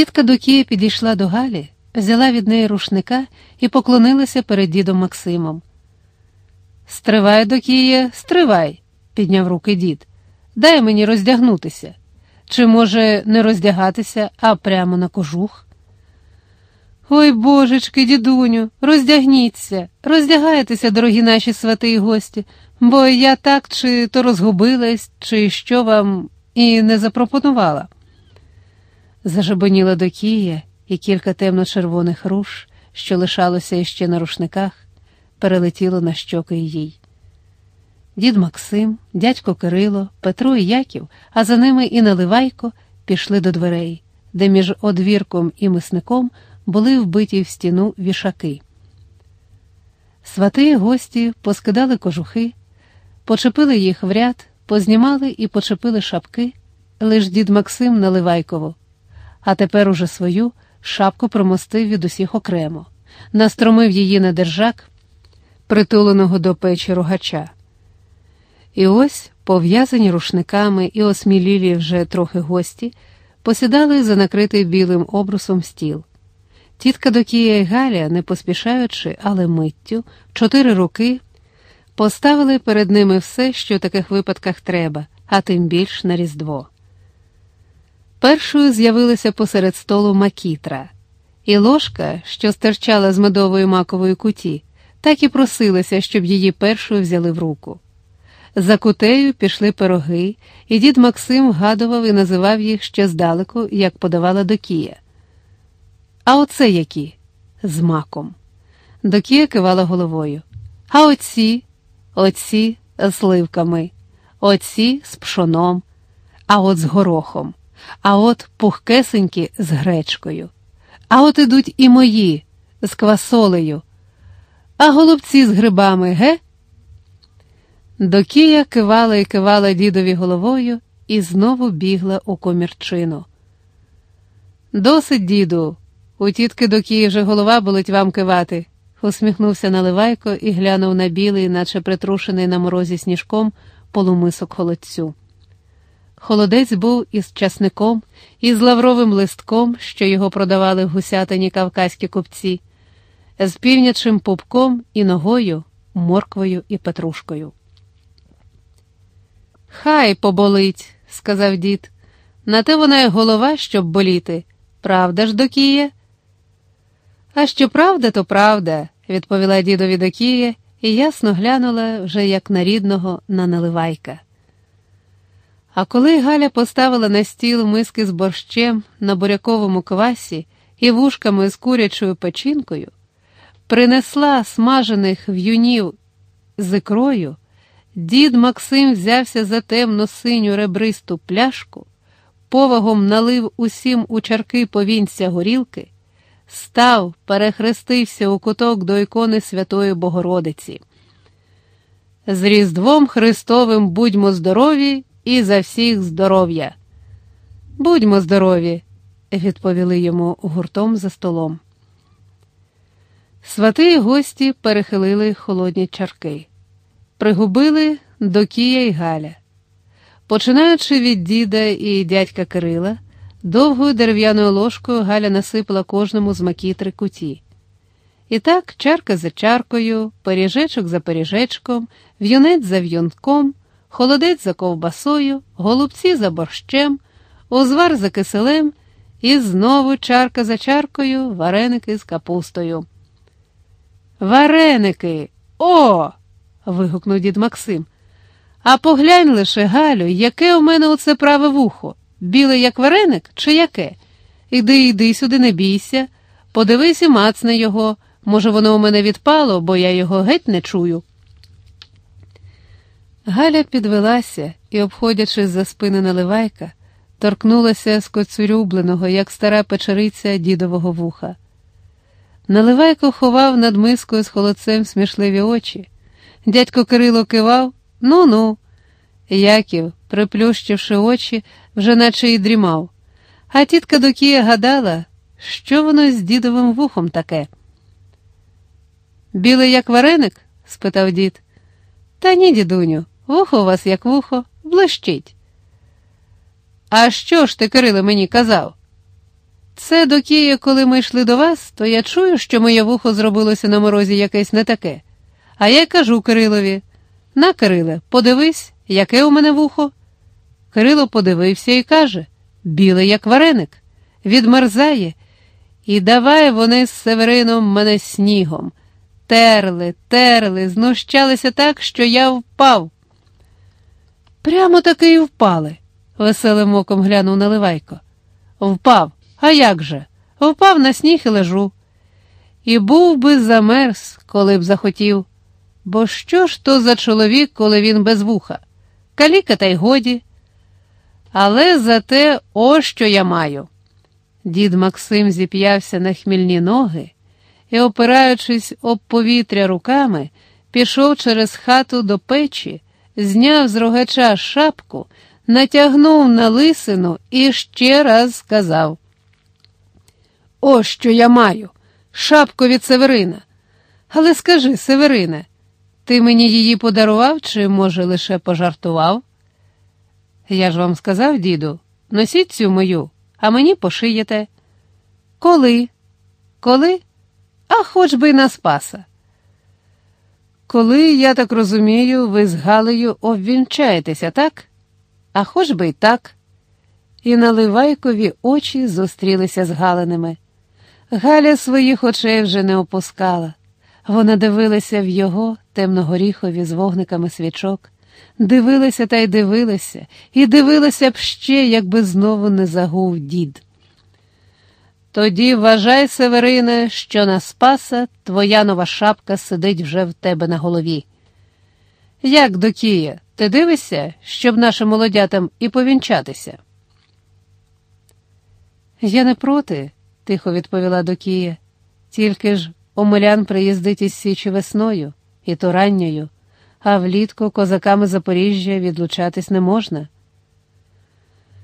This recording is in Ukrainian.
Тітка Докія підійшла до Галі, взяла від неї рушника і поклонилася перед дідом Максимом. Стривай, Докіє, стривай, підняв руки дід. Дай мені роздягнутися. Чи, може, не роздягатися, а прямо на кожух? Ой, божечки, дідуню, роздягніться, роздягайтеся, дорогі наші свати і гості, бо я так чи то розгубилась, чи що вам і не запропонувала. Зажабоніла Докія, і кілька темно-червоних руш, що лишалося іще на рушниках, перелетіло на щоки їй. Дід Максим, дядько Кирило, Петро і Яків, а за ними і Наливайко пішли до дверей, де між одвірком і мисником були вбиті в стіну вішаки. Свати гості поскидали кожухи, почепили їх в ряд, познімали і почепили шапки, лиш дід Максим Наливайково, а тепер уже свою шапку промостив від усіх окремо, настромив її на держак, притуленого до печі рогача. І ось, пов'язані рушниками і осмілілі вже трохи гості, посідали за накритий білим обрусом стіл. Тітка Докія і Галя, не поспішаючи, але миттю, чотири руки поставили перед ними все, що в таких випадках треба, а тим більш на Різдво. Першою з'явилася посеред столу макітра, і ложка, що стирчала з медової макової куті, так і просилася, щоб її першою взяли в руку. За кутею пішли пироги, і дід Максим вгадував і називав їх ще здалеку, як подавала Докія. А оце які? З маком. Докія кивала головою. А оці, оці з сливками, оці з пшоном, а от з горохом, а от пухкесенькі з гречкою. А от ідуть і мої з квасолею, а голубці з грибами, ге? Докія кивала і кивала дідові головою і знову бігла у комірчину. Досить, діду, у тітки Докії вже голова болить вам кивати, усміхнувся Наливайко і глянув на білий, наче притрушений на морозі сніжком, полумисок холодцю. Холодець був із часником, із лавровим листком, що його продавали в гусятині кавказькі купці, з півнячим пупком і ногою, морквою і петрушкою. Хай поболить, сказав дід. На те вона й голова, щоб боліти. Правда ж, Докіє? А що правда, то правда, відповіла дідові Докія і ясно глянула вже як на рідного на наливайка. А коли Галя поставила на стіл миски з борщем на буряковому квасі і вушками з курячою печінкою, принесла смажених в'юнів з ікрою, Дід Максим взявся за темно синю ребристу пляшку, повагом налив усім у чарки повінця горілки, став, перехрестився у куток до ікони Святої Богородиці. З Різдвом Христовим будьмо здорові і за всіх здоров'я. Будьмо здорові, відповіли йому гуртом за столом. Свати й гості перехилили холодні чарки пригубили Докія й Галя. Починаючи від діда і дядька Кирила, довгою дерев'яною ложкою Галя насипала кожному з макітри куті. І так, чарка за чаркою, пиріжечок за пиріжечком, в'юнець за в'юнком, холодець за ковбасою, голубці за борщем, узвар за киселем, і знову чарка за чаркою, вареники з капустою. Вареники! О! вигукнув дід Максим. А поглянь лише, Галю, яке у мене оце праве вухо, біле, як вареник, чи яке? Іди, йди сюди, не бійся, подивись і мацни його. Може, воно у мене відпало, бо я його геть не чую. Галя підвелася і, обходячи за спини наливайка, торкнулася з коцюрюбленого, як стара печериця дідового вуха. Наливайко ховав над мискою з холодцем смішливі очі. Дядько Кирило кивав ну ну. Яків, приплющивши очі, вже наче й дрімав. А тітка Докія гадала, що воно з дідовим вухом таке. Білий, як вареник? спитав дід. Та ні, дідуню, вухо у вас, як вухо, блищить. А що ж ти, Кирило, мені казав? Це до Києва, коли ми йшли до вас, то я чую, що моє вухо зробилося на морозі якесь не таке. А я кажу Кирилові на, Кириле, подивись, яке у мене вухо. Кирило подивився і каже біле, як вареник, відмерзає. І давай вони з Северином мене снігом. Терли, терли, знущалися так, що я впав. Прямо таки й впали, веселим оком глянув Наливайко. Впав, а як же? Впав на сніг і лежу. І був би замерз, коли б захотів. Бо що ж то за чоловік, коли він без вуха? Каліка, та й годі. Але зате ось що я маю. Дід Максим зіп'явся на хмільні ноги і, опираючись об повітря руками, пішов через хату до печі, зняв з рогача шапку, натягнув на лисину і ще раз сказав: Ось що я маю, шапку від Северина. Але скажи, Северине, ти мені її подарував чи, може, лише пожартував? Я ж вам сказав, діду, носіть цю мою, а мені пошиєте. Коли? Коли? А хоч би на спаса. Коли, я так розумію, ви з Галею обвінчаєтеся, так? А хоч би й так. І наливайкові очі зустрілися з Галиними. Галя своїх очей вже не опускала. Вона дивилася в його темногоріхові з вогниками свічок, дивилася та й дивилася, і дивилася б ще, якби знову не загув дід. Тоді вважай, Северине, що на спаса твоя нова шапка сидить вже в тебе на голові. Як до Кія, ти дивишся, щоб нашим молодятам і повінчатися? Я не проти, тихо відповіла Докія, тільки ж Омелян приїздить із Січі весною, і то ранньою, а влітку козаками Запоріжжя відлучатись не можна.